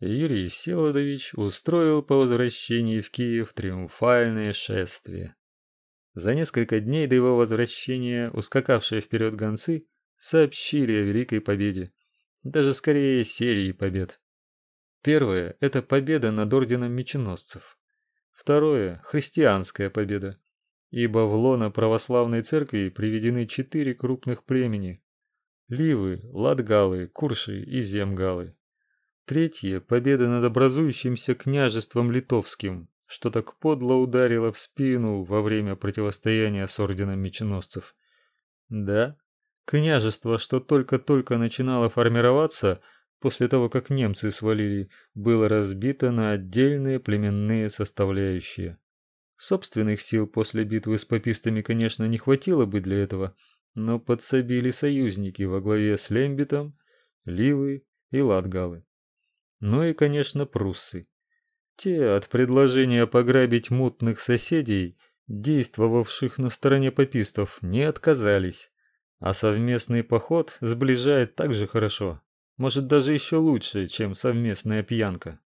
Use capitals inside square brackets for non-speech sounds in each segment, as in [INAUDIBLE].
Юрий Всеволодович устроил по возвращении в Киев триумфальное шествие. За несколько дней до его возвращения ускакавшие вперед гонцы сообщили о великой победе, даже скорее серии побед. Первое это победа над орденом меченосцев. Второе христианская победа, ибо в лоно православной церкви приведены четыре крупных племени: Ливы, Латгалы, Курши и Земгалы. Третье победа над образующимся княжеством литовским, что так подло ударило в спину во время противостояния с орденом меченосцев. Да, княжество, что только-только начинало формироваться после того, как немцы свалили, было разбито на отдельные племенные составляющие. Собственных сил после битвы с попистами, конечно, не хватило бы для этого, но подсобили союзники во главе с Лембитом, Ливы и Латгалы. Ну и, конечно, пруссы. Те от предложения пограбить мутных соседей, действовавших на стороне попистов, не отказались. А совместный поход сближает так же хорошо, может даже еще лучше, чем совместная пьянка.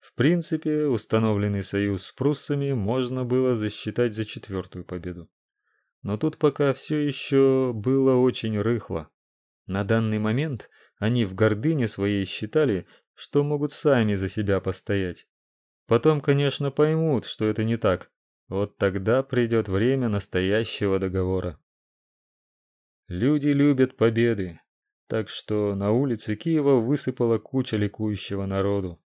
В принципе, установленный союз с пруссами можно было засчитать за четвертую победу. Но тут пока все еще было очень рыхло. На данный момент они в гордыне своей считали, что могут сами за себя постоять. Потом, конечно, поймут, что это не так. Вот тогда придет время настоящего договора. Люди любят победы, так что на улице Киева высыпала куча ликующего народу.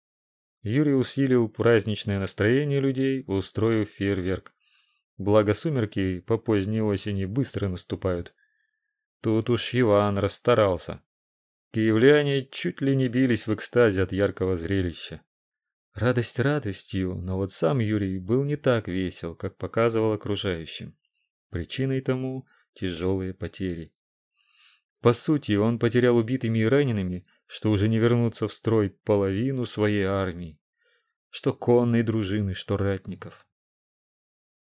Юрий усилил праздничное настроение людей, устроив фейерверк. Благо сумерки по поздней осени быстро наступают. Тут уж Иван расстарался. Киевляне чуть ли не бились в экстазе от яркого зрелища. Радость радостью, но вот сам Юрий был не так весел, как показывал окружающим. Причиной тому тяжелые потери. По сути, он потерял убитыми и ранеными, что уже не вернуться в строй половину своей армии, что конной дружины, что ратников.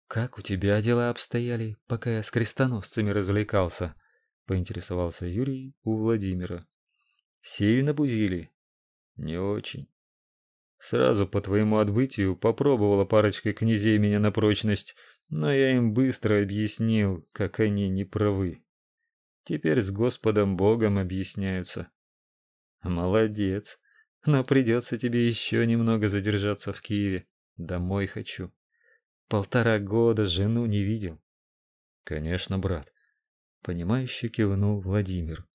Как у тебя дела обстояли, пока я с крестоносцами развлекался? поинтересовался Юрий у Владимира. Сильно бузили? Не очень. Сразу по твоему отбытию попробовала парочка князей меня на прочность, но я им быстро объяснил, как они не правы. Теперь с Господом Богом объясняются. Молодец. Но придется тебе еще немного задержаться в Киеве. Домой хочу. Полтора года жену не видел. Конечно, брат. Понимающе кивнул Владимир.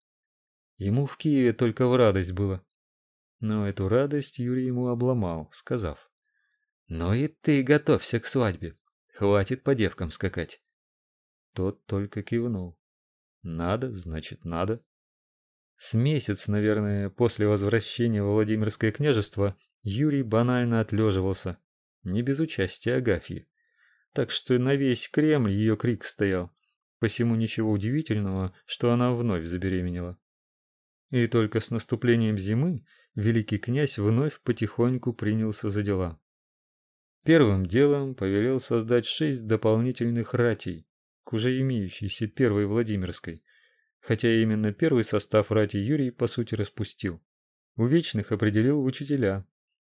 Ему в Киеве только в радость было. Но эту радость Юрий ему обломал, сказав: "Ну и ты готовься к свадьбе. Хватит по девкам скакать". Тот только кивнул. Надо, значит, надо. С месяц, наверное, после возвращения в Владимирское княжество Юрий банально отлеживался, не без участия Агафьи. Так что на весь Кремль ее крик стоял. Посему ничего удивительного, что она вновь забеременела. И только с наступлением зимы великий князь вновь потихоньку принялся за дела. Первым делом повелел создать шесть дополнительных ратей к уже имеющейся первой Владимирской, хотя именно первый состав рати Юрий по сути распустил. У вечных определил учителя,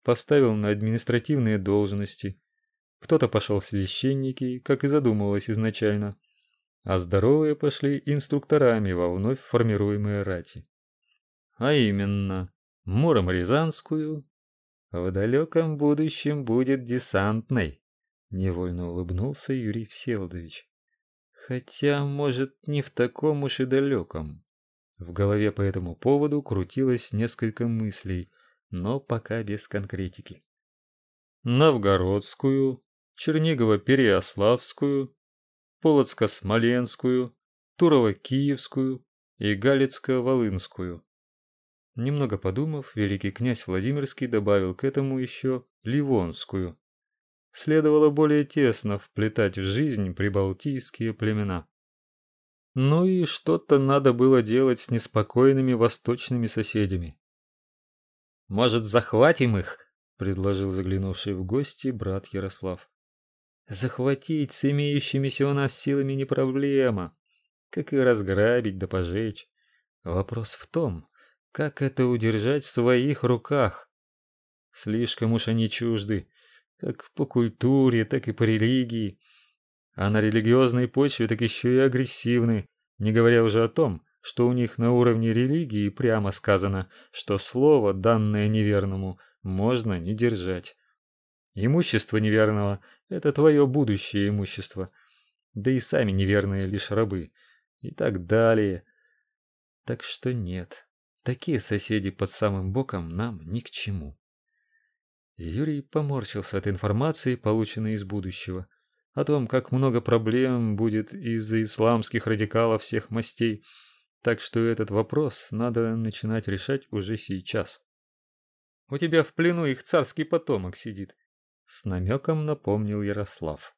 поставил на административные должности. Кто-то пошел в священники, как и задумывалось изначально, а здоровые пошли инструкторами во вновь формируемые рати а именно Муром-Рязанскую, в далеком будущем будет десантной. Невольно улыбнулся Юрий Всеволодович. Хотя, может, не в таком уж и далеком. В голове по этому поводу крутилось несколько мыслей, но пока без конкретики. Новгородскую, Чернигово-Переяславскую, Полоцко-Смоленскую, Турово-Киевскую и Галицко-Волынскую. Немного подумав, великий князь Владимирский добавил к этому еще Ливонскую. Следовало более тесно вплетать в жизнь прибалтийские племена. Ну и что-то надо было делать с неспокойными восточными соседями. Может, захватим их, предложил заглянувший в гости брат Ярослав. Захватить с имеющимися у нас силами не проблема, как и разграбить да пожечь. Вопрос в том, как это удержать в своих руках? Слишком уж они чужды, как по культуре, так и по религии. А на религиозной почве так еще и агрессивны, не говоря уже о том, что у них на уровне религии прямо сказано, что слово, данное неверному, можно не держать. Имущество неверного – это твое будущее имущество. Да и сами неверные лишь рабы. И так далее. Так что нет, такие соседи под самым боком нам ни к чему. Юрий поморщился от информации, полученной из будущего, о том, как много проблем будет из-за исламских радикалов всех мастей, так что этот вопрос надо начинать решать уже сейчас. У тебя в плену их царский потомок сидит, с намеком напомнил Ярослав.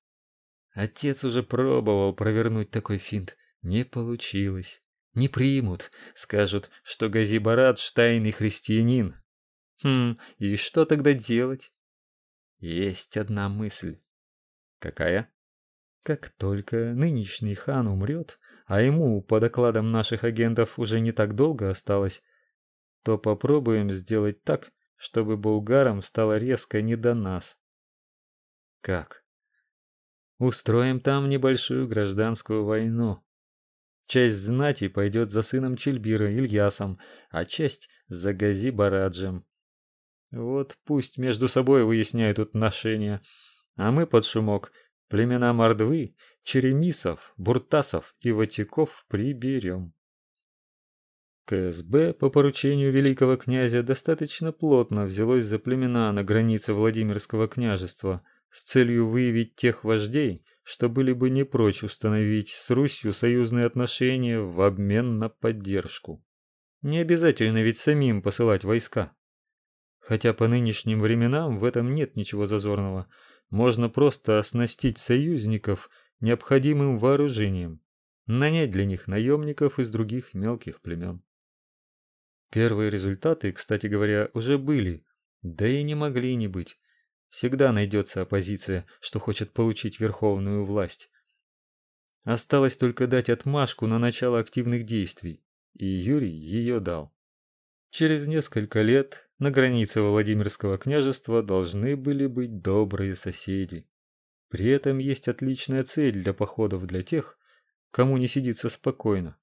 Отец уже пробовал провернуть такой финт, не получилось. Не примут, скажут, что Газибарат штайный христианин. Хм, и что тогда делать? Есть одна мысль. Какая? Как только нынешний хан умрет, а ему, по докладам наших агентов, уже не так долго осталось, то попробуем сделать так, чтобы булгарам стало резко не до нас. Как? Устроим там небольшую гражданскую войну. Часть знати пойдет за сыном Чельбира Ильясом, а часть за Гази Бараджем. Вот пусть между собой выясняют отношения, а мы под шумок племена Мордвы, Черемисов, Буртасов и Ватиков приберем. КСБ по поручению великого князя достаточно плотно взялось за племена на границе Владимирского княжества с целью выявить тех вождей, что были бы не прочь установить с Русью союзные отношения в обмен на поддержку. Не обязательно ведь самим посылать войска. Хотя по нынешним временам в этом нет ничего зазорного. Можно просто оснастить союзников необходимым вооружением, нанять для них наемников из других мелких племен. Первые результаты, кстати говоря, уже были, да и не могли не быть. Всегда найдется оппозиция, что хочет получить верховную власть. Осталось только дать отмашку на начало активных действий, и Юрий ее дал. Через несколько лет на границе Владимирского княжества должны были быть добрые соседи. При этом есть отличная цель для походов для тех, кому не сидится спокойно.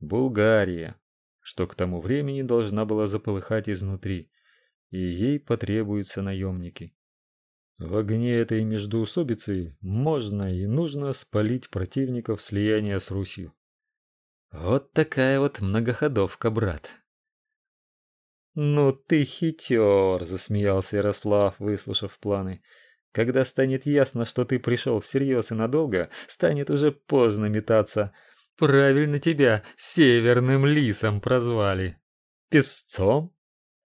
Булгария, что к тому времени должна была заполыхать изнутри, и ей потребуются наемники. В огне этой междоусобицы можно и нужно спалить противников слияния с Русью. Вот такая вот многоходовка, брат. Ну ты хитер, засмеялся Ярослав, выслушав планы. Когда станет ясно, что ты пришел всерьез и надолго, станет уже поздно метаться. Правильно тебя северным лисом прозвали. Песцом?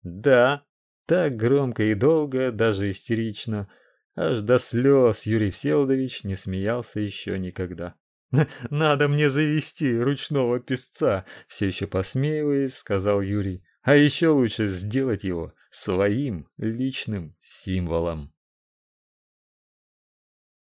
Да, так громко и долго, даже истерично, аж до слез Юрий Всеволодович не смеялся еще никогда. [LAUGHS] Надо мне завести ручного песца, все еще посмеиваясь, сказал Юрий. А еще лучше сделать его своим личным символом.